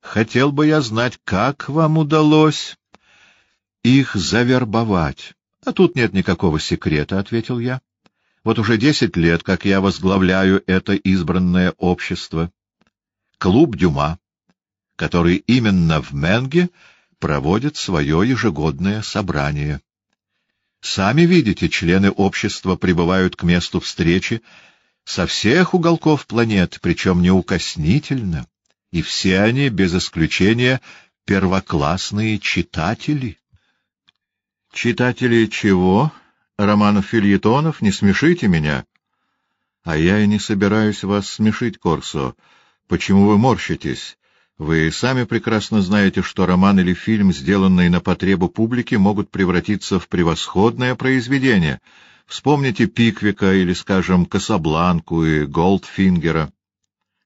Хотел бы я знать, как вам удалось их завербовать. — А тут нет никакого секрета, — ответил я. — Вот уже десять лет, как я возглавляю это избранное общество. Клуб Дюма, который именно в Менге проводит свое ежегодное собрание. Сами видите, члены общества прибывают к месту встречи со всех уголков планеты, причем неукоснительно, и все они, без исключения, первоклассные читатели. Читатели чего? Романов фильетонов? Не смешите меня. А я и не собираюсь вас смешить, Корсо. Почему вы морщитесь? Вы сами прекрасно знаете, что роман или фильм, сделанные на потребу публики, могут превратиться в превосходное произведение. Вспомните Пиквика или, скажем, Касабланку и Голдфингера.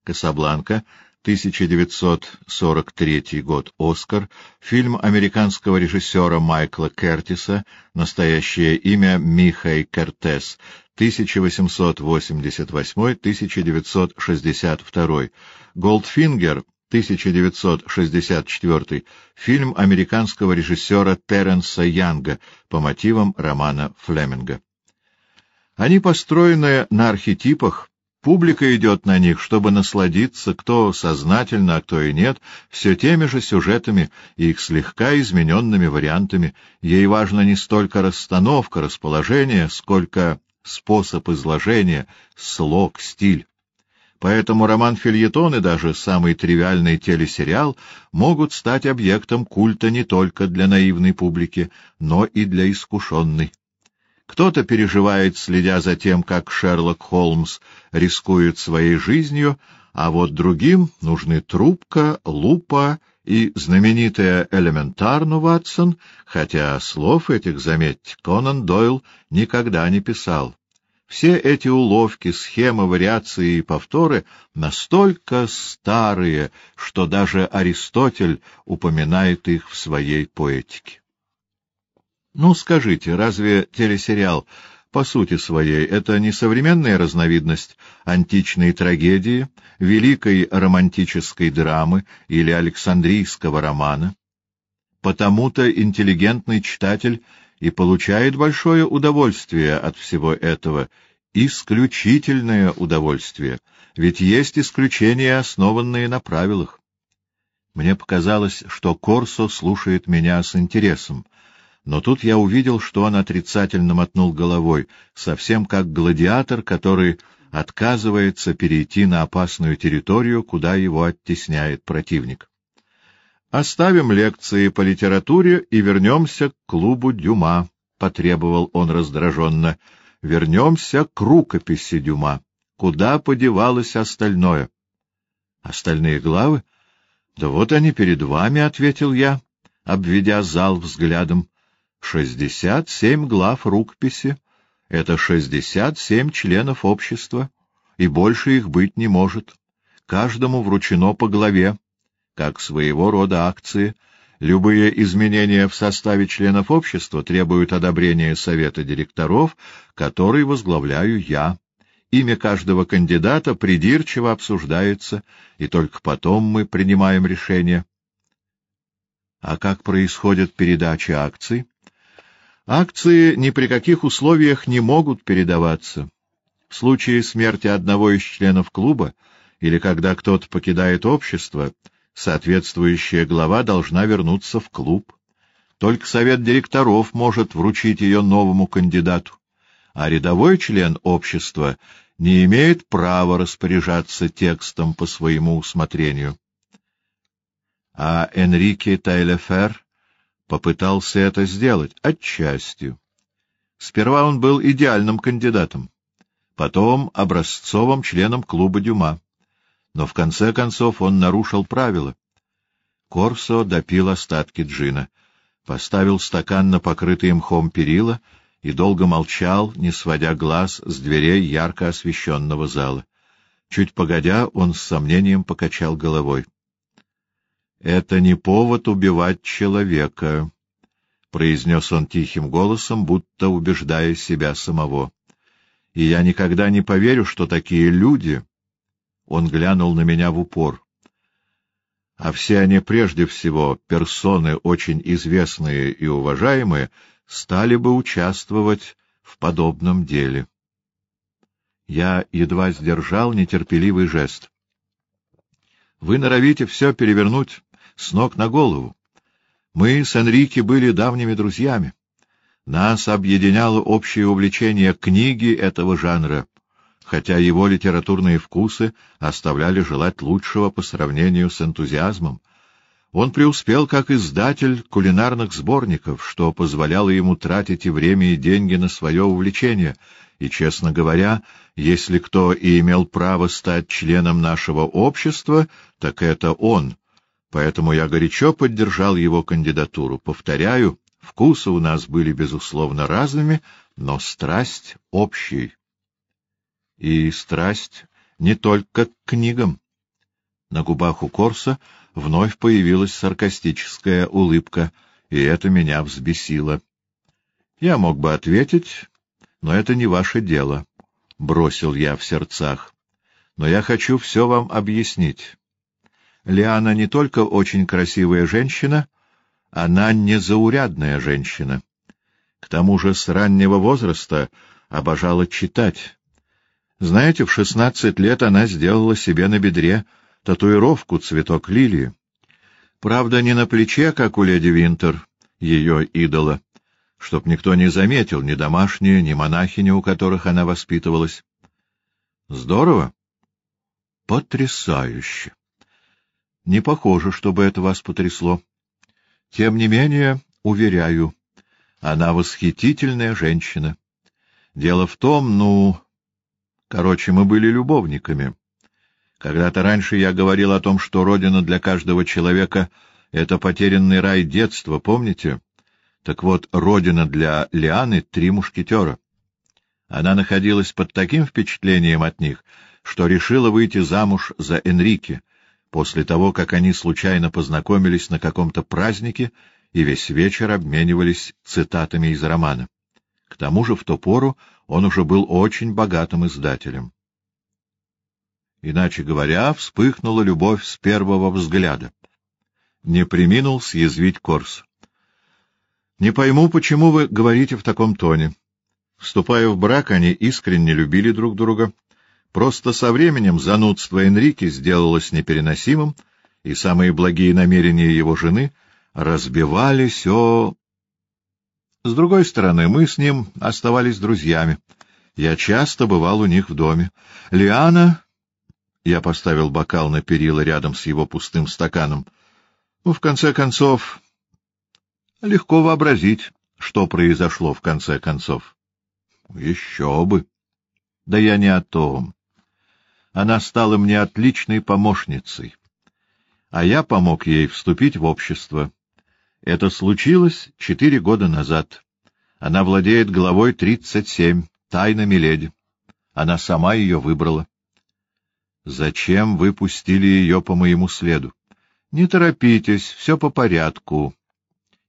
Касабланка 1943 год, Оскар, фильм американского режиссера Майкла Кертиса, настоящее имя Михай Кертес, 1888-1962, Голдфингер, 1964, фильм американского режиссера Терренса Янга по мотивам романа Флеминга. Они построены на архетипах, Публика идет на них, чтобы насладиться, кто сознательно, а кто и нет, все теми же сюжетами и их слегка измененными вариантами. Ей важно не столько расстановка, расположение, сколько способ изложения, слог, стиль. Поэтому роман-фильетон и даже самый тривиальный телесериал могут стать объектом культа не только для наивной публики, но и для искушенной. Кто-то переживает, следя за тем, как Шерлок Холмс рискует своей жизнью, а вот другим нужны трубка, лупа и знаменитая элементарно Ватсон, хотя слов этих, заметьте, Конан Дойл никогда не писал. Все эти уловки, схемы, вариации и повторы настолько старые, что даже Аристотель упоминает их в своей поэтике. Ну, скажите, разве телесериал по сути своей это не современная разновидность античной трагедии, великой романтической драмы или Александрийского романа? Потому-то интеллигентный читатель и получает большое удовольствие от всего этого, исключительное удовольствие, ведь есть исключения, основанные на правилах. Мне показалось, что Корсо слушает меня с интересом, но тут я увидел, что он отрицательно мотнул головой, совсем как гладиатор, который отказывается перейти на опасную территорию, куда его оттесняет противник. «Оставим лекции по литературе и вернемся к клубу Дюма», — потребовал он раздраженно. «Вернемся к рукописи Дюма. Куда подевалось остальное?» «Остальные главы?» «Да вот они перед вами», — ответил я, обведя зал взглядом. Шестьдесят семь глав рукописи — это шестьдесят семь членов общества, и больше их быть не может. Каждому вручено по главе, как своего рода акции. Любые изменения в составе членов общества требуют одобрения совета директоров, который возглавляю я. Имя каждого кандидата придирчиво обсуждается, и только потом мы принимаем решение. А как происходит передача акций? Акции ни при каких условиях не могут передаваться. В случае смерти одного из членов клуба или когда кто-то покидает общество, соответствующая глава должна вернуться в клуб. Только совет директоров может вручить ее новому кандидату, а рядовой член общества не имеет права распоряжаться текстом по своему усмотрению. А Энрике Тайлефер попытался это сделать отчасти. Сперва он был идеальным кандидатом, потом образцовым членом клуба Дюма. Но в конце концов он нарушил правила. Корсо допил остатки джина, поставил стакан на покрытый мхом перила и долго молчал, не сводя глаз с дверей ярко освещенного зала. Чуть погодя, он с сомнением покачал головой. Это не повод убивать человека, — произнес он тихим голосом, будто убеждая себя самого. — И я никогда не поверю, что такие люди... Он глянул на меня в упор. — а все они прежде всего персоны очень известные и уважаемые, стали бы участвовать в подобном деле. Я едва сдержал нетерпеливый жест. Вы норовите все перевернуть с ног на голову. Мы с Энрике были давними друзьями. Нас объединяло общее увлечение книги этого жанра, хотя его литературные вкусы оставляли желать лучшего по сравнению с энтузиазмом. Он преуспел как издатель кулинарных сборников, что позволяло ему тратить и время, и деньги на свое увлечение, и, честно говоря, если кто и имел право стать членом нашего общества, так это он. Поэтому я горячо поддержал его кандидатуру. Повторяю, вкусы у нас были, безусловно, разными, но страсть общей. И страсть не только к книгам. На губах у Корса вновь появилась саркастическая улыбка, и это меня взбесило. Я мог бы ответить, но это не ваше дело, — бросил я в сердцах. Но я хочу все вам объяснить. Лиана не только очень красивая женщина, она незаурядная женщина. К тому же с раннего возраста обожала читать. Знаете, в шестнадцать лет она сделала себе на бедре татуировку цветок лилии. Правда, не на плече, как у леди Винтер, ее идола, чтоб никто не заметил, ни домашние, ни монахини, у которых она воспитывалась. Здорово? Потрясающе! Не похоже, чтобы это вас потрясло. Тем не менее, уверяю, она восхитительная женщина. Дело в том, ну... Короче, мы были любовниками. Когда-то раньше я говорил о том, что родина для каждого человека — это потерянный рай детства, помните? Так вот, родина для Лианы — три мушкетера. Она находилась под таким впечатлением от них, что решила выйти замуж за Энрике, после того, как они случайно познакомились на каком-то празднике и весь вечер обменивались цитатами из романа. К тому же в ту пору он уже был очень богатым издателем. Иначе говоря, вспыхнула любовь с первого взгляда. Не приминул съязвить Корс. — Не пойму, почему вы говорите в таком тоне. Вступая в брак, они искренне любили друг друга, Просто со временем занудство Энрике сделалось непереносимым, и самые благие намерения его жены разбивались о... С другой стороны, мы с ним оставались друзьями. Я часто бывал у них в доме. Лиана... Я поставил бокал на перила рядом с его пустым стаканом. Ну, в конце концов, легко вообразить, что произошло в конце концов. Еще бы! Да я не о том. Она стала мне отличной помощницей, а я помог ей вступить в общество. Это случилось четыре года назад. Она владеет главой 37, тайна Миледи. Она сама ее выбрала. Зачем вы пустили ее по моему следу? Не торопитесь, все по порядку.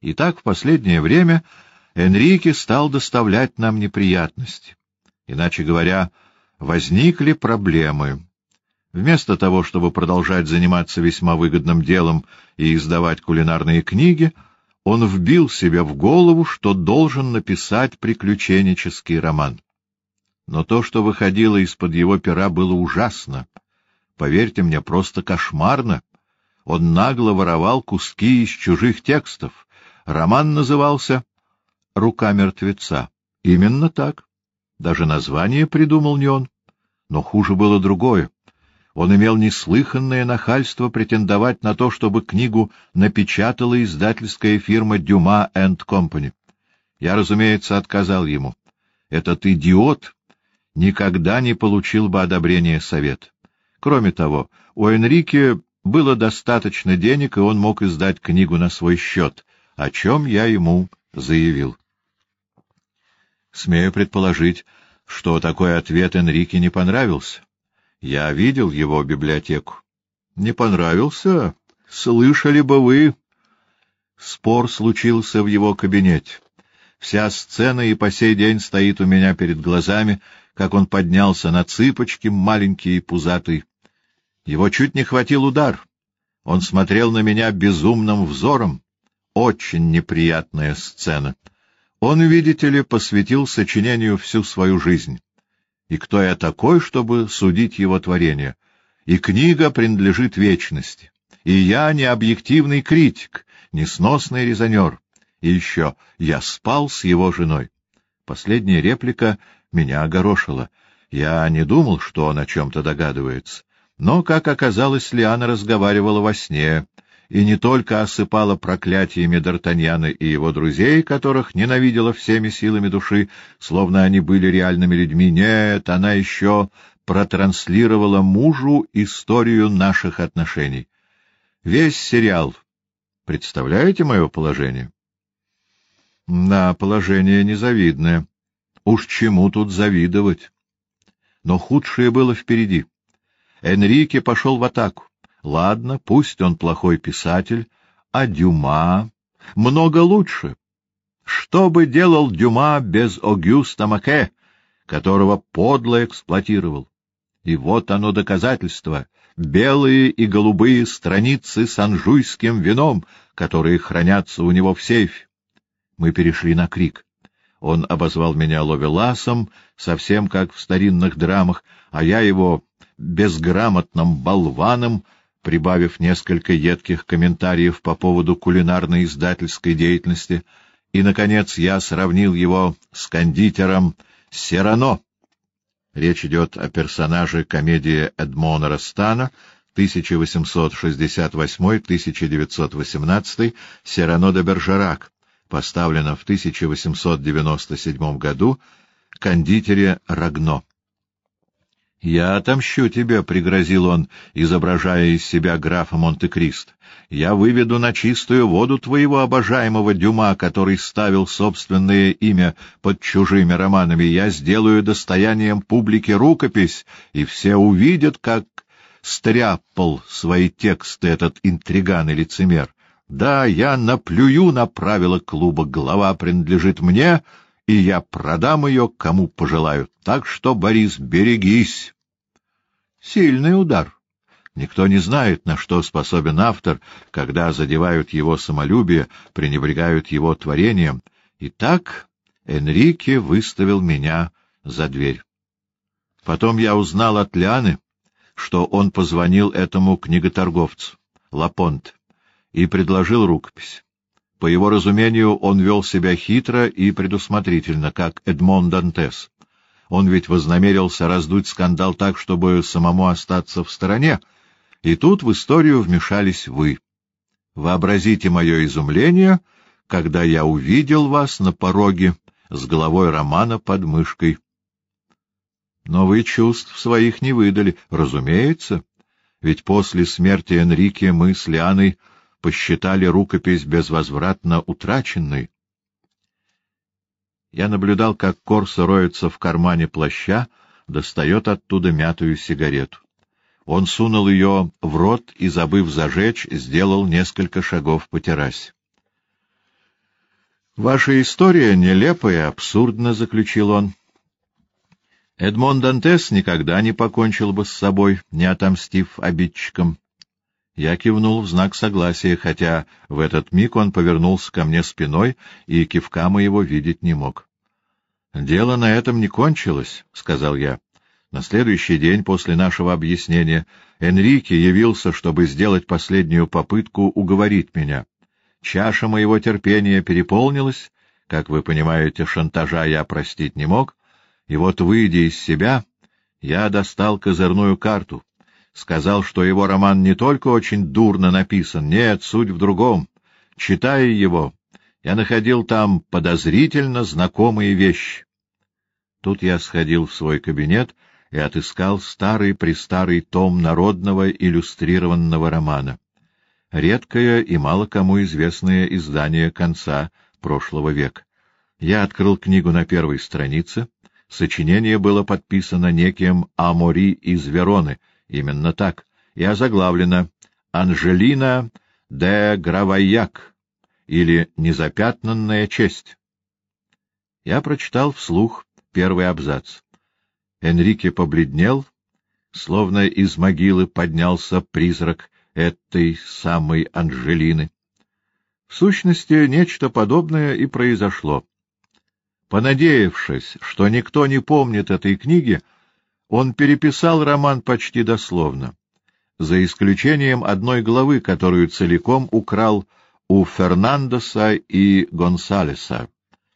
И так в последнее время Энрике стал доставлять нам неприятности. Иначе говоря, возникли проблемы. Вместо того, чтобы продолжать заниматься весьма выгодным делом и издавать кулинарные книги, он вбил себе в голову, что должен написать приключенческий роман. Но то, что выходило из-под его пера, было ужасно. Поверьте мне, просто кошмарно. Он нагло воровал куски из чужих текстов. Роман назывался «Рука мертвеца». Именно так. Даже название придумал не он. Но хуже было другое. Он имел неслыханное нахальство претендовать на то, чтобы книгу напечатала издательская фирма «Дюма энд Компани». Я, разумеется, отказал ему. Этот идиот никогда не получил бы одобрения совет. Кроме того, у Энрике было достаточно денег, и он мог издать книгу на свой счет, о чем я ему заявил. Смею предположить, что такой ответ Энрике не понравился. Я видел его библиотеку. Не понравился? Слышали бы вы? Спор случился в его кабинете. Вся сцена и по сей день стоит у меня перед глазами, как он поднялся на цыпочки, маленький и пузатый. Его чуть не хватил удар. Он смотрел на меня безумным взором. Очень неприятная сцена. Он, видите ли, посвятил сочинению всю свою жизнь. И кто я такой, чтобы судить его творение? И книга принадлежит вечности. И я не объективный критик, несносный резонер. И еще я спал с его женой. Последняя реплика меня огорошила. Я не думал, что он о чем-то догадывается. Но, как оказалось, Лиана разговаривала во сне, и не только осыпала проклятиями Д'Артаньяна и его друзей, которых ненавидела всеми силами души, словно они были реальными людьми. Нет, она еще протранслировала мужу историю наших отношений. Весь сериал. Представляете мое положение? Да, положение незавидное. Уж чему тут завидовать? Но худшее было впереди. Энрике пошел в атаку. Ладно, пусть он плохой писатель, а Дюма много лучше. Что бы делал Дюма без Огюста Маке, которого подло эксплуатировал? И вот оно доказательство — белые и голубые страницы с анжуйским вином, которые хранятся у него в сейфе. Мы перешли на крик. Он обозвал меня ловеласом, совсем как в старинных драмах, а я его безграмотным болваном, прибавив несколько едких комментариев по поводу кулинарной издательской деятельности, и, наконец, я сравнил его с кондитером Серано. Речь идет о персонаже комедии Эдмона Растана 1868-1918 Серано де Бержерак, поставлена в 1897 году кондитере Рагно. «Я отомщу тебя», — пригрозил он, изображая из себя графа Монте-Кристо. «Я выведу на чистую воду твоего обожаемого Дюма, который ставил собственное имя под чужими романами. Я сделаю достоянием публики рукопись, и все увидят, как стряпал свои тексты этот интриган и лицемер. Да, я наплюю на правила клуба, глава принадлежит мне, и я продам ее, кому пожелаю. Так что, Борис, берегись». Сильный удар. Никто не знает, на что способен автор, когда задевают его самолюбие, пренебрегают его творением. И так Энрике выставил меня за дверь. Потом я узнал от Лианы, что он позвонил этому книготорговцу, Лапонт, и предложил рукопись. По его разумению, он вел себя хитро и предусмотрительно, как Эдмон Дантес. Он ведь вознамерился раздуть скандал так, чтобы самому остаться в стороне. И тут в историю вмешались вы. Вообразите мое изумление, когда я увидел вас на пороге с головой романа под мышкой. Но вы чувств своих не выдали, разумеется, ведь после смерти Энрике мы с Лианой посчитали рукопись безвозвратно утраченной. Я наблюдал, как Корсо роется в кармане плаща, достает оттуда мятую сигарету. Он сунул ее в рот и, забыв зажечь, сделал несколько шагов по террасе. «Ваша история нелепая и абсурдна», — заключил он. Эдмон Дантес никогда не покончил бы с собой, не отомстив обидчикам. Я кивнул в знак согласия, хотя в этот миг он повернулся ко мне спиной, и кивка моего видеть не мог. — Дело на этом не кончилось, — сказал я. На следующий день после нашего объяснения Энрике явился, чтобы сделать последнюю попытку уговорить меня. Чаша моего терпения переполнилась, как вы понимаете, шантажа я простить не мог, и вот, выйдя из себя, я достал козырную карту — сказал, что его роман не только очень дурно написан, нет, суть в другом. Читая его, я находил там подозрительно знакомые вещи. Тут я сходил в свой кабинет и отыскал старый-престарый том народного иллюстрированного романа. Редкое и мало кому известное издание конца прошлого века. Я открыл книгу на первой странице. Сочинение было подписано неким Амори из Вероны — Именно так. И озаглавлено «Анжелина де Гравайяк» или «Незапятнанная честь». Я прочитал вслух первый абзац. Энрике побледнел, словно из могилы поднялся призрак этой самой Анжелины. В сущности, нечто подобное и произошло. Понадеявшись, что никто не помнит этой книги, он переписал роман почти дословно, за исключением одной главы, которую целиком украл у Фернандеса и Гонсалеса.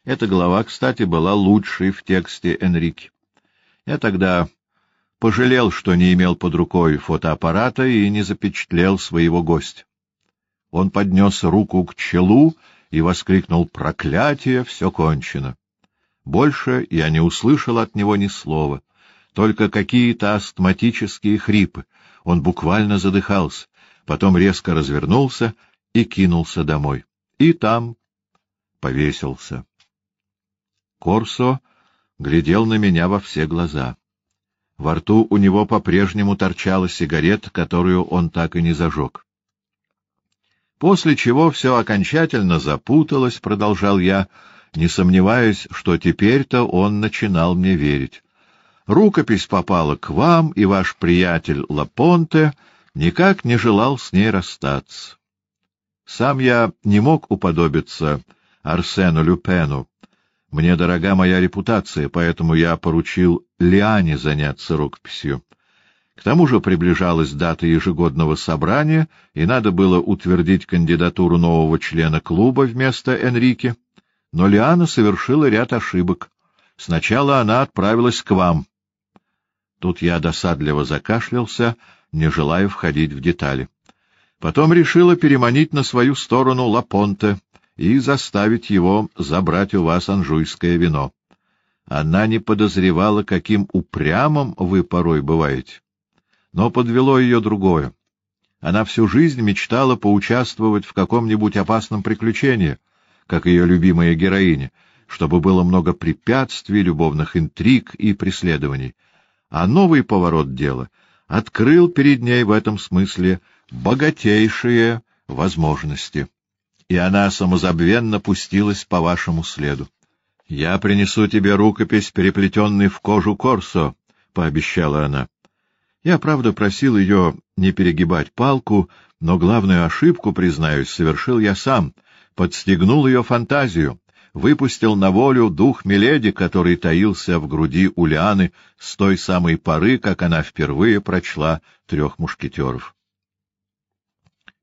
Эта глава, кстати, была лучшей в тексте Энрике. Я тогда пожалел, что не имел под рукой фотоаппарата и не запечатлел своего гостя. Он поднес руку к челу и воскликнул «Проклятие! Все кончено!» Больше я не услышал от него ни слова, только какие-то астматические хрипы. Он буквально задыхался, потом резко развернулся и кинулся домой. И там повесился. Корсо глядел на меня во все глаза. Во рту у него по-прежнему торчала сигарета, которую он так и не зажег. После чего все окончательно запуталось, — продолжал я, не сомневаясь, что теперь-то он начинал мне верить. Рукопись попала к вам, и ваш приятель Лапонте никак не желал с ней расстаться. Сам я не мог уподобиться Арсену Люпену, мне дорога моя репутация, поэтому я поручил Лиане заняться рукописью. К тому же приближалась дата ежегодного собрания, и надо было утвердить кандидатуру нового члена клуба вместо Энрике. Но Лиана совершила ряд ошибок. Сначала она отправилась к вам. Тут я досадливо закашлялся, не желая входить в детали. Потом решила переманить на свою сторону Лапонте, и заставить его забрать у вас анжуйское вино. Она не подозревала, каким упрямым вы порой бываете. Но подвело ее другое. Она всю жизнь мечтала поучаствовать в каком-нибудь опасном приключении, как ее любимая героиня, чтобы было много препятствий, любовных интриг и преследований. А новый поворот дела открыл перед ней в этом смысле богатейшие возможности и она самозабвенно пустилась по вашему следу. — Я принесу тебе рукопись, переплетенный в кожу Корсо, — пообещала она. Я, правда, просил ее не перегибать палку, но главную ошибку, признаюсь, совершил я сам, подстегнул ее фантазию, выпустил на волю дух Миледи, который таился в груди Улианы с той самой поры, как она впервые прочла «Трех мушкетеров».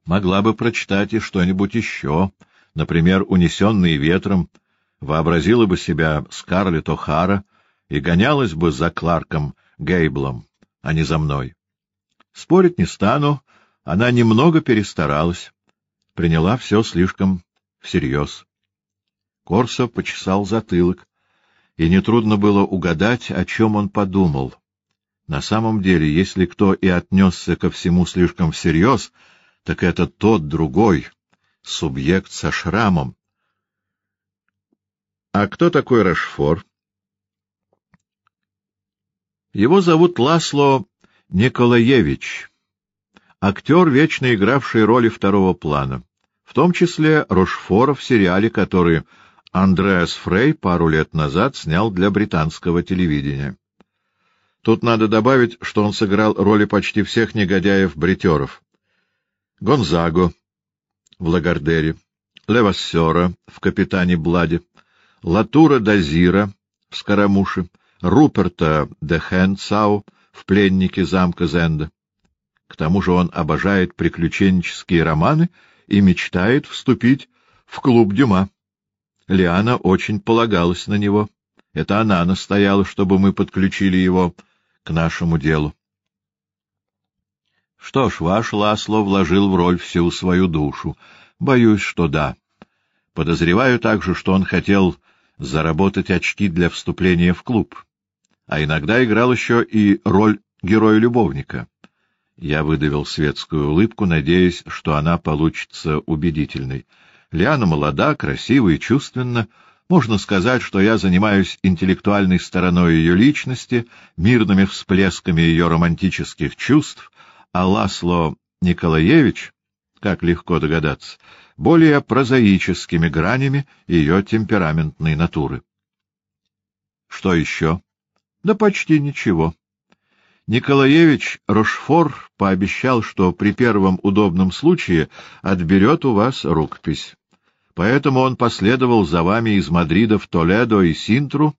Могла бы прочитать и что-нибудь еще, например, «Унесенные ветром», вообразила бы себя Скарлетт О'Хара и гонялась бы за Кларком Гейблом, а не за мной. Спорить не стану, она немного перестаралась, приняла все слишком всерьез. Корсо почесал затылок, и нетрудно было угадать, о чем он подумал. На самом деле, если кто и отнесся ко всему слишком всерьез, так это тот другой, субъект со шрамом. А кто такой Рашфор? Его зовут Ласло Николаевич, актер, вечно игравший роли второго плана, в том числе Рошфора в сериале, который Андреас Фрей пару лет назад снял для британского телевидения. Тут надо добавить, что он сыграл роли почти всех негодяев-бритеров. Гонзаго в Лагардере, Левассера в «Капитане Бладе», Латура Дазира в «Скоромуше», Руперта де Хенцау в «Пленнике замка Зенда». К тому же он обожает приключенческие романы и мечтает вступить в клуб Дюма. Лиана очень полагалась на него. Это она настояла, чтобы мы подключили его к нашему делу. Что ж, ваш Ласло вложил в роль всю свою душу. Боюсь, что да. Подозреваю также, что он хотел заработать очки для вступления в клуб. А иногда играл еще и роль героя-любовника. Я выдавил светскую улыбку, надеясь, что она получится убедительной. Лиана молода, красива и чувственна. Можно сказать, что я занимаюсь интеллектуальной стороной ее личности, мирными всплесками ее романтических чувств, а Ласло Николаевич, как легко догадаться, более прозаическими гранями ее темпераментной натуры. Что еще? Да почти ничего. Николаевич Рошфор пообещал, что при первом удобном случае отберет у вас рукопись. Поэтому он последовал за вами из Мадрида в Толедо и Синтру,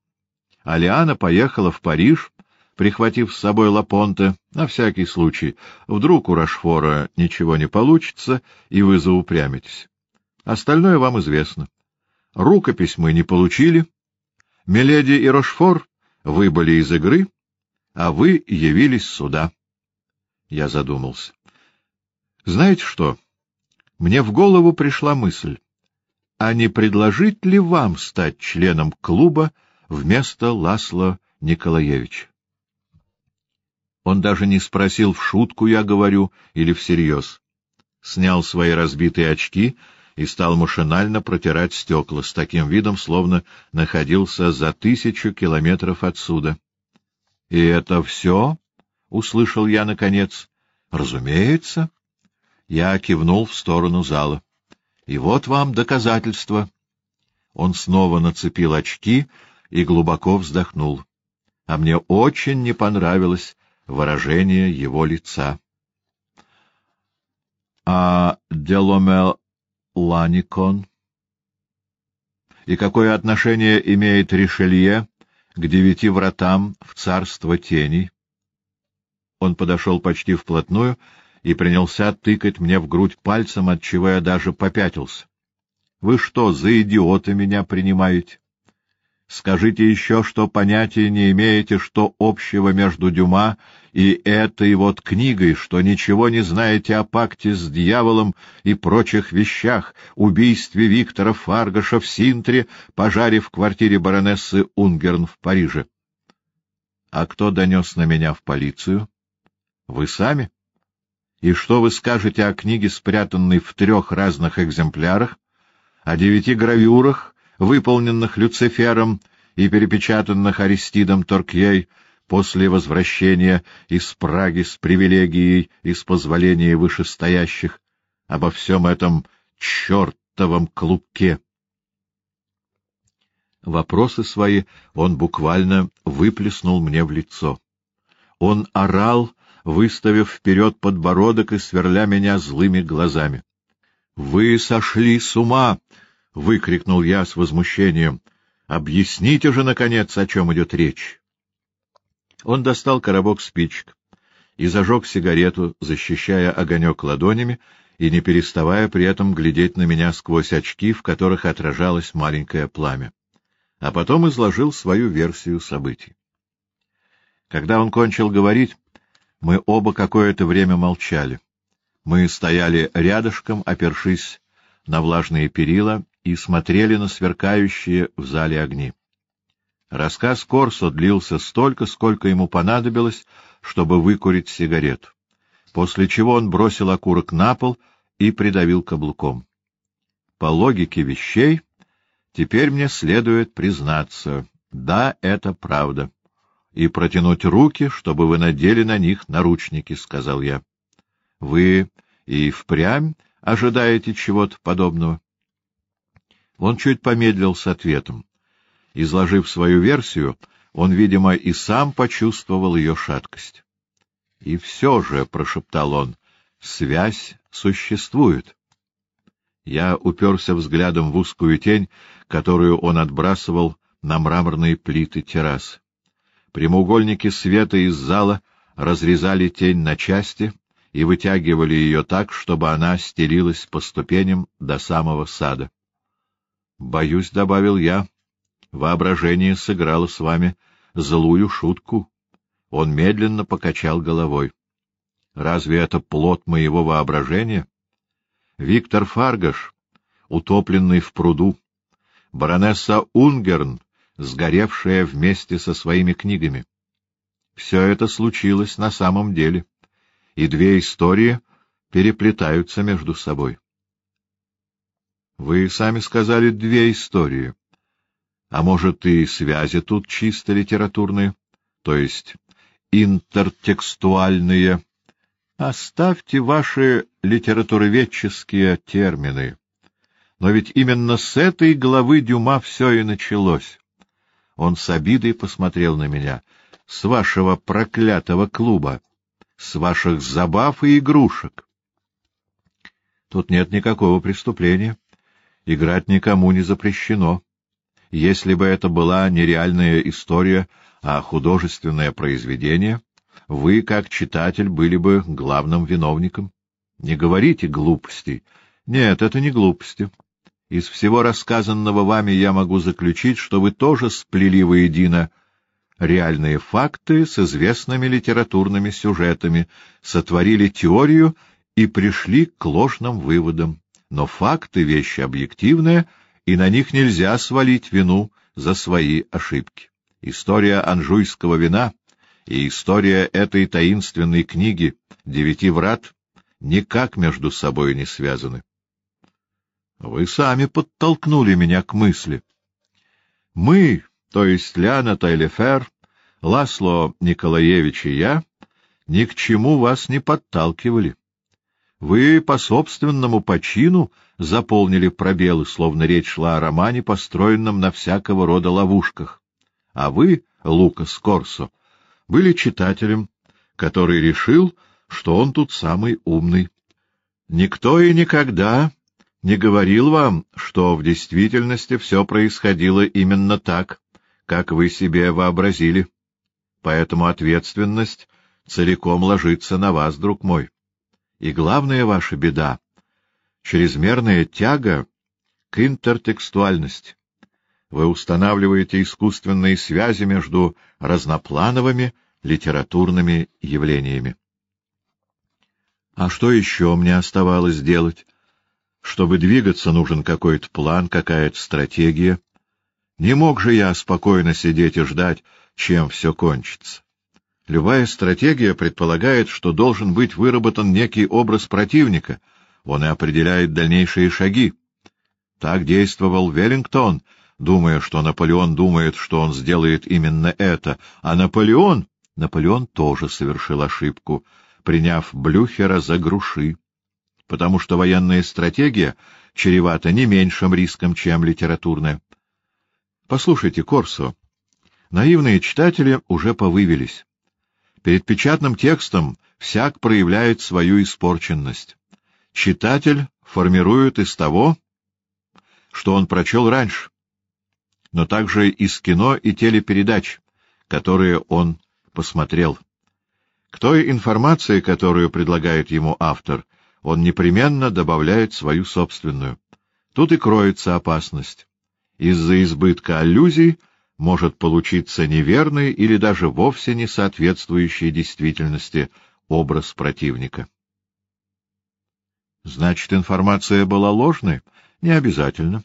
а Лиана поехала в Париж, прихватив с собой Лапонте, на всякий случай. Вдруг у Рошфора ничего не получится, и вы заупрямитесь. Остальное вам известно. Рукопись мы не получили. Миледи и Рошфор выбыли из игры, а вы явились сюда. Я задумался. Знаете что? Мне в голову пришла мысль, а не предложить ли вам стать членом клуба вместо Ласла Николаевича? Он даже не спросил, в шутку я говорю или всерьез. Снял свои разбитые очки и стал машинально протирать стекла с таким видом, словно находился за тысячу километров отсюда. — И это все? — услышал я наконец. — Разумеется. Я кивнул в сторону зала. — И вот вам доказательство. Он снова нацепил очки и глубоко вздохнул. А мне очень не понравилось выражение его лица. — А Деломел Ланикон? И какое отношение имеет Ришелье к девяти вратам в царство теней. Он подошел почти вплотную и принялся тыкать мне в грудь пальцем, отчего я даже попятился. — Вы что, за идиота меня принимаете? Скажите еще, что понятия не имеете, что общего между Дюма и этой вот книгой, что ничего не знаете о пакте с дьяволом и прочих вещах, убийстве Виктора Фаргаша в Синтре, пожаре в квартире баронессы Унгерн в Париже. А кто донес на меня в полицию? Вы сами? И что вы скажете о книге, спрятанной в трех разных экземплярах, о девяти гравюрах, выполненных Люцифером и перепечатанных Аристидом Торкьей после возвращения из Праги с привилегией и с позволения вышестоящих, обо всем этом чертовом клубке. Вопросы свои он буквально выплеснул мне в лицо. Он орал, выставив вперед подбородок и сверля меня злыми глазами. — Вы сошли с ума! — выкрикнул я с возмущением. — Объясните же, наконец, о чем идет речь. Он достал коробок спичек и зажег сигарету, защищая огонек ладонями и не переставая при этом глядеть на меня сквозь очки, в которых отражалось маленькое пламя. А потом изложил свою версию событий. Когда он кончил говорить, мы оба какое-то время молчали. Мы стояли рядышком, опершись на влажные перила, и смотрели на сверкающие в зале огни. Рассказ Корсо длился столько, сколько ему понадобилось, чтобы выкурить сигарету, после чего он бросил окурок на пол и придавил каблуком. По логике вещей, теперь мне следует признаться, да, это правда, и протянуть руки, чтобы вы надели на них наручники, — сказал я. — Вы и впрямь ожидаете чего-то подобного? Он чуть помедлил с ответом. Изложив свою версию, он, видимо, и сам почувствовал ее шаткость. — И все же, — прошептал он, — связь существует. Я уперся взглядом в узкую тень, которую он отбрасывал на мраморные плиты террасы. Прямоугольники света из зала разрезали тень на части и вытягивали ее так, чтобы она стелилась по ступеням до самого сада. — Боюсь, — добавил я, — воображение сыграло с вами злую шутку. Он медленно покачал головой. — Разве это плод моего воображения? Виктор Фаргаш, утопленный в пруду, баронесса Унгерн, сгоревшая вместе со своими книгами. Все это случилось на самом деле, и две истории переплетаются между собой. Вы сами сказали две истории. А может, и связи тут чисто литературные, то есть интертекстуальные. Оставьте ваши литературоведческие термины. Но ведь именно с этой главы Дюма все и началось. Он с обидой посмотрел на меня. с вашего проклятого клуба, с ваших забав и игрушек. Тут нет никакого преступления. Играть никому не запрещено. Если бы это была не реальная история, а художественное произведение, вы, как читатель, были бы главным виновником. Не говорите глупостей. Нет, это не глупости. Из всего рассказанного вами я могу заключить, что вы тоже сплели воедино реальные факты с известными литературными сюжетами, сотворили теорию и пришли к ложным выводам. Но факты — вещи объективные, и на них нельзя свалить вину за свои ошибки. История анжуйского вина и история этой таинственной книги «Девяти врат» никак между собой не связаны. Вы сами подтолкнули меня к мысли. Мы, то есть Ляна Тайлефер, Ласло Николаевич и я, ни к чему вас не подталкивали. Вы по собственному почину заполнили пробелы, словно речь шла о романе, построенном на всякого рода ловушках. А вы, Лукас Корсо, были читателем, который решил, что он тут самый умный. Никто и никогда не говорил вам, что в действительности все происходило именно так, как вы себе вообразили. Поэтому ответственность целиком ложится на вас, друг мой. И главная ваша беда — чрезмерная тяга к интертекстуальности. Вы устанавливаете искусственные связи между разноплановыми литературными явлениями. А что еще мне оставалось делать? Чтобы двигаться, нужен какой-то план, какая-то стратегия. Не мог же я спокойно сидеть и ждать, чем все кончится. Любая стратегия предполагает, что должен быть выработан некий образ противника, он и определяет дальнейшие шаги. Так действовал Веллингтон, думая, что Наполеон думает, что он сделает именно это, а Наполеон... Наполеон тоже совершил ошибку, приняв Блюхера за груши, потому что военная стратегия чревата не меньшим риском, чем литературная. Послушайте, Корсо, наивные читатели уже повывелись. Перед печатным текстом всяк проявляет свою испорченность. Читатель формирует из того, что он прочел раньше, но также из кино и телепередач, которые он посмотрел. К той информации, которую предлагает ему автор, он непременно добавляет свою собственную. Тут и кроется опасность. Из-за избытка аллюзий может получиться неверный или даже вовсе не соответствующий действительности образ противника. Значит, информация была ложной? Не обязательно.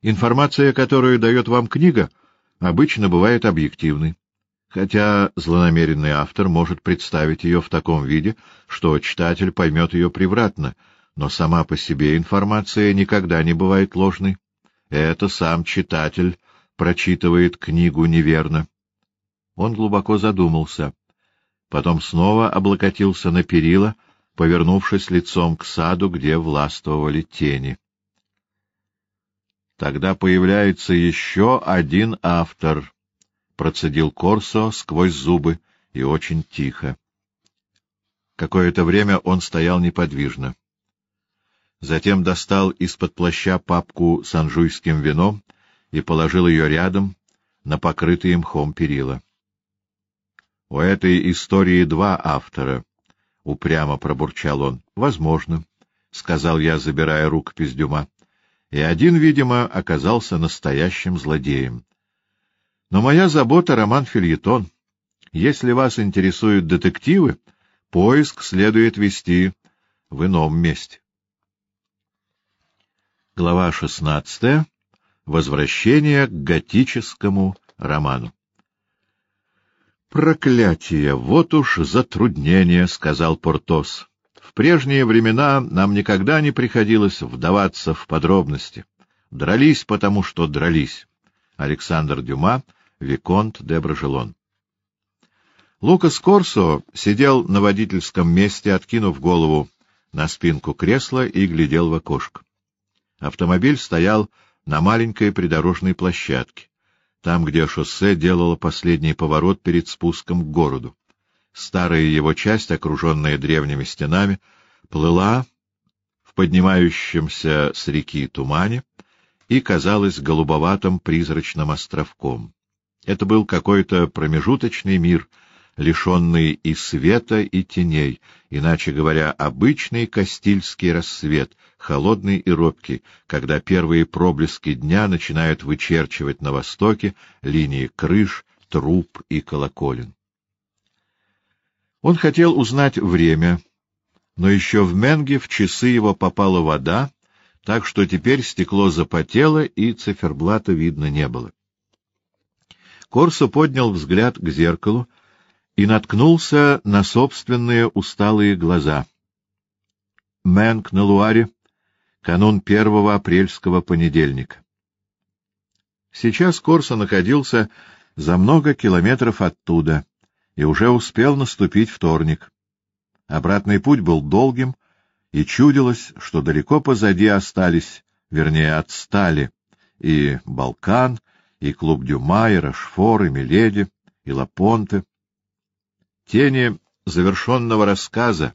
Информация, которую дает вам книга, обычно бывает объективной, хотя злонамеренный автор может представить ее в таком виде, что читатель поймет ее превратно, но сама по себе информация никогда не бывает ложной. Это сам читатель прочитывает книгу неверно. Он глубоко задумался. Потом снова облокотился на перила, повернувшись лицом к саду, где властвовали тени. Тогда появляется еще один автор, — процедил Корсо сквозь зубы и очень тихо. Какое-то время он стоял неподвижно. Затем достал из-под плаща папку с анжуйским вином и положил ее рядом на покрытые мхом перила. — У этой истории два автора, — упрямо пробурчал он. — Возможно, — сказал я, забирая рукопись Дюма. И один, видимо, оказался настоящим злодеем. Но моя забота — роман-фильетон. Если вас интересуют детективы, поиск следует вести в ином месте. Глава шестнадцатая. Возвращение к готическому роману. «Проклятие! Вот уж затруднение!» — сказал Портос. «В прежние времена нам никогда не приходилось вдаваться в подробности. Дрались, потому что дрались». Александр Дюма, Виконт де Брожелон. Лукас Корсо сидел на водительском месте, откинув голову на спинку кресла и глядел в окошко. Автомобиль стоял на маленькой придорожной площадке. там, где шоссе делало последний поворот перед спуском к городу. Старая его часть, окруженная древними стенами, плыла в поднимающемся с реки тумане и казалась голубоватым призрачным островком. Это был какой-то промежуточный мир, лишенный и света, и теней, иначе говоря, обычный Кастильский рассвет, холодный и робкий, когда первые проблески дня начинают вычерчивать на востоке линии крыш, труб и колоколен. Он хотел узнать время, но еще в Менге в часы его попала вода, так что теперь стекло запотело, и циферблата видно не было. Корсо поднял взгляд к зеркалу и наткнулся на собственные усталые глаза. Мэнг на Луаре, канун первого апрельского понедельника. Сейчас Корсо находился за много километров оттуда и уже успел наступить вторник. Обратный путь был долгим, и чудилось, что далеко позади остались, вернее, отстали, и Балкан, и клуб Дюма, и Рашфор, и Миледи, и Лапонте. Тени завершенного рассказа,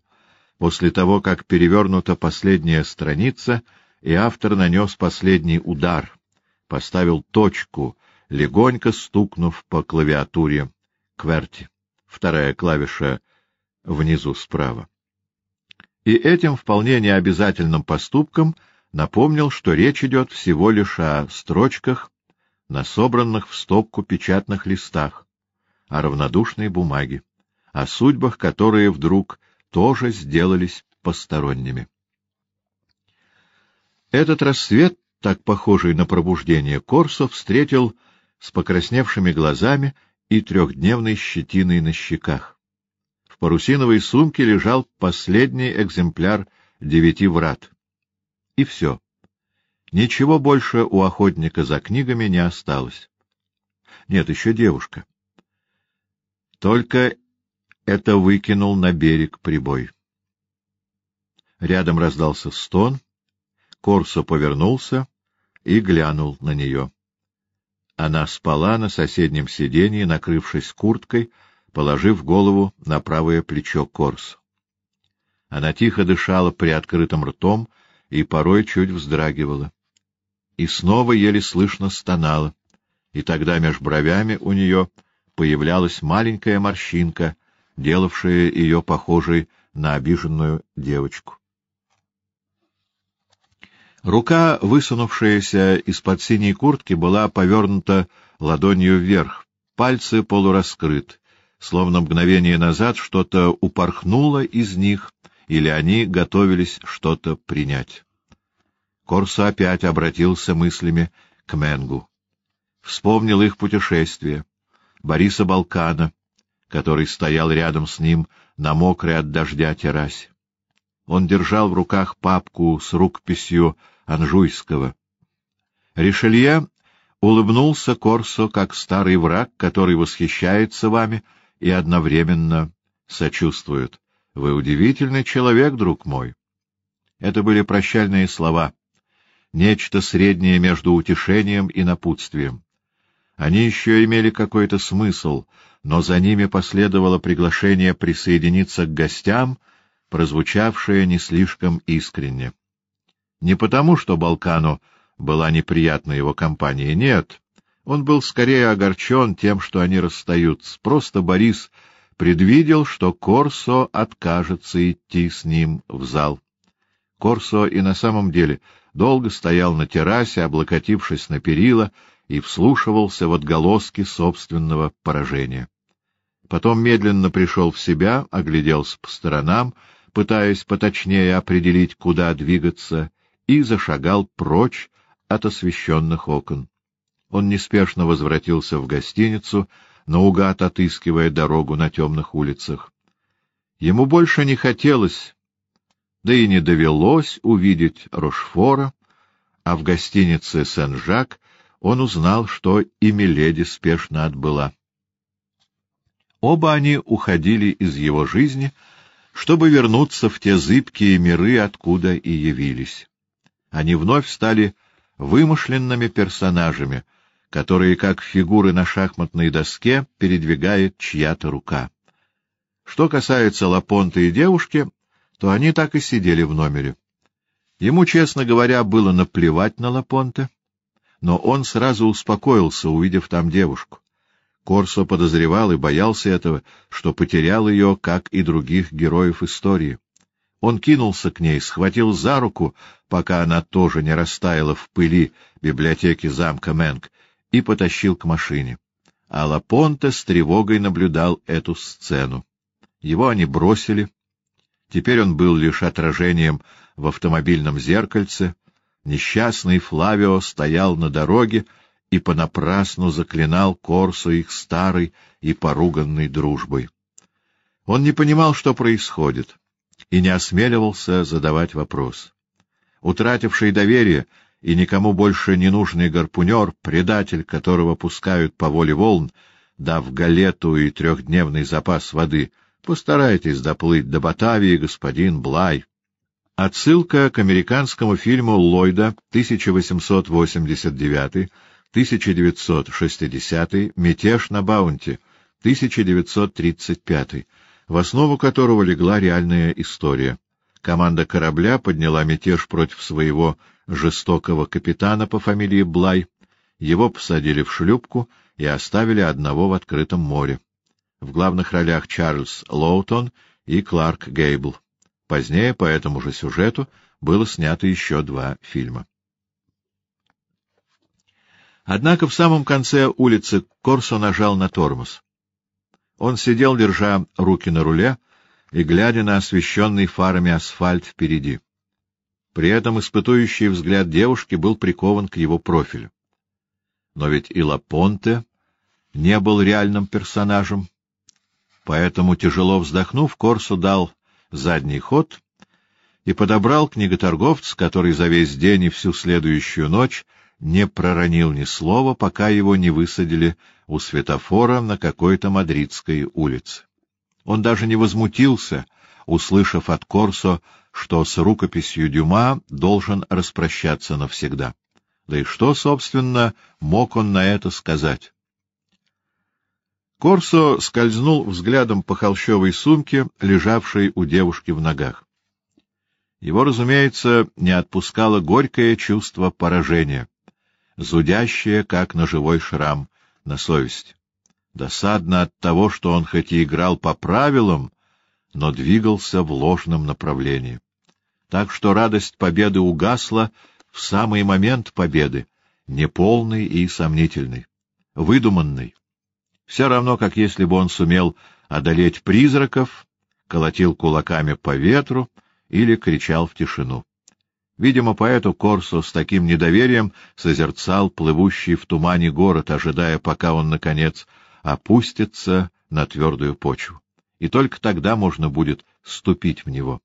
после того, как перевернута последняя страница, и автор нанес последний удар, поставил точку, легонько стукнув по клавиатуре кверти, вторая клавиша внизу справа. И этим вполне необязательным поступком напомнил, что речь идет всего лишь о строчках на собранных в стопку печатных листах, о равнодушной бумаге, о судьбах, которые вдруг тоже сделались посторонними. Этот рассвет, так похожий на пробуждение Корсо, встретил с покрасневшими глазами и трехдневной щетиной на щеках парусиновой сумке лежал последний экземпляр девяти врат. И все. Ничего больше у охотника за книгами не осталось. Нет, еще девушка. Только это выкинул на берег прибой. Рядом раздался стон, Корсо повернулся и глянул на нее. Она спала на соседнем сиденье, накрывшись курткой, положив голову на правое плечо Корс. Она тихо дышала приоткрытым ртом и порой чуть вздрагивала. И снова еле слышно стонала, и тогда меж бровями у нее появлялась маленькая морщинка, делавшая ее похожей на обиженную девочку. Рука, высунувшаяся из-под синей куртки, была повернута ладонью вверх, пальцы полураскрыты словно мгновение назад что-то упорхнуло из них, или они готовились что-то принять. Корсо опять обратился мыслями к Менгу. Вспомнил их путешествие, Бориса Балкана, который стоял рядом с ним на мокрой от дождя террасе. Он держал в руках папку с рукописью Анжуйского. Ришелье улыбнулся Корсо как старый враг, который восхищается вами — и одновременно сочувствуют. Вы удивительный человек, друг мой. Это были прощальные слова, нечто среднее между утешением и напутствием. Они еще имели какой-то смысл, но за ними последовало приглашение присоединиться к гостям, прозвучавшее не слишком искренне. Не потому, что Балкану была неприятна его компания, нет, он был скорее огорчен тем, что они расстаются. Просто Борис предвидел, что Корсо откажется идти с ним в зал. Корсо и на самом деле долго стоял на террасе, облокотившись на перила, и вслушивался в отголоски собственного поражения. Потом медленно пришел в себя, огляделся по сторонам, пытаясь поточнее определить, куда двигаться, и зашагал прочь от освещенных окон. Он неспешно возвратился в гостиницу, наугад отыскивая дорогу на темных улицах. Ему больше не хотелось, да и не довелось увидеть Рошфора, а в гостинице Сен-Жак он узнал, что и Миледи спешно отбыла. Оба они уходили из его жизни, чтобы вернуться в те зыбкие миры, откуда и явились. Они вновь стали вымышленными персонажами — которые, как фигуры на шахматной доске, передвигает чья-то рука. Что касается Лапонта и девушки, то они так и сидели в номере. Ему, честно говоря, было наплевать на Лапонте, но он сразу успокоился, увидев там девушку. Корсо подозревал и боялся этого, что потерял ее, как и других героев истории. Он кинулся к ней, схватил за руку, пока она тоже не растаяла в пыли библиотеки замка Мэнг, и потащил к машине. А Лапонте с тревогой наблюдал эту сцену. Его они бросили. Теперь он был лишь отражением в автомобильном зеркальце. Несчастный Флавио стоял на дороге и понапрасну заклинал Корсо их старой и поруганной дружбой. Он не понимал, что происходит, и не осмеливался задавать вопрос. Утративший доверие и никому больше не нужный гарпунер, предатель, которого пускают по воле волн, дав галету и трехдневный запас воды, постарайтесь доплыть до Батавии, господин Блай. Отсылка к американскому фильму Ллойда 1889-1960 «Мятеж на Баунти» 1935, в основу которого легла реальная история. Команда корабля подняла мятеж против своего жестокого капитана по фамилии Блай. Его посадили в шлюпку и оставили одного в открытом море. В главных ролях Чарльз Лоутон и Кларк Гейбл. Позднее по этому же сюжету было снято еще два фильма. Однако в самом конце улицы Корсо нажал на тормоз. Он сидел, держа руки на руле и глядя на освещенный фарами асфальт впереди. При этом испытующий взгляд девушки был прикован к его профилю. Но ведь и Лапонте не был реальным персонажем, поэтому, тяжело вздохнув, Корсо дал задний ход и подобрал книготорговца, который за весь день и всю следующую ночь не проронил ни слова, пока его не высадили у светофора на какой-то мадридской улице. Он даже не возмутился, услышав от Корсо, что с рукописью Дюма должен распрощаться навсегда. Да и что, собственно, мог он на это сказать? Корсо скользнул взглядом по холщовой сумке, лежавшей у девушки в ногах. Его, разумеется, не отпускало горькое чувство поражения, зудящее, как ножевой шрам, на совесть. Досадно от того, что он хоть и играл по правилам, но двигался в ложном направлении. Так что радость победы угасла в самый момент победы, неполный и сомнительный, выдуманный. Все равно, как если бы он сумел одолеть призраков, колотил кулаками по ветру или кричал в тишину. Видимо, поэту Корсо с таким недоверием созерцал плывущий в тумане город, ожидая, пока он, наконец, опустится на твердую почву и только тогда можно будет ступить в него.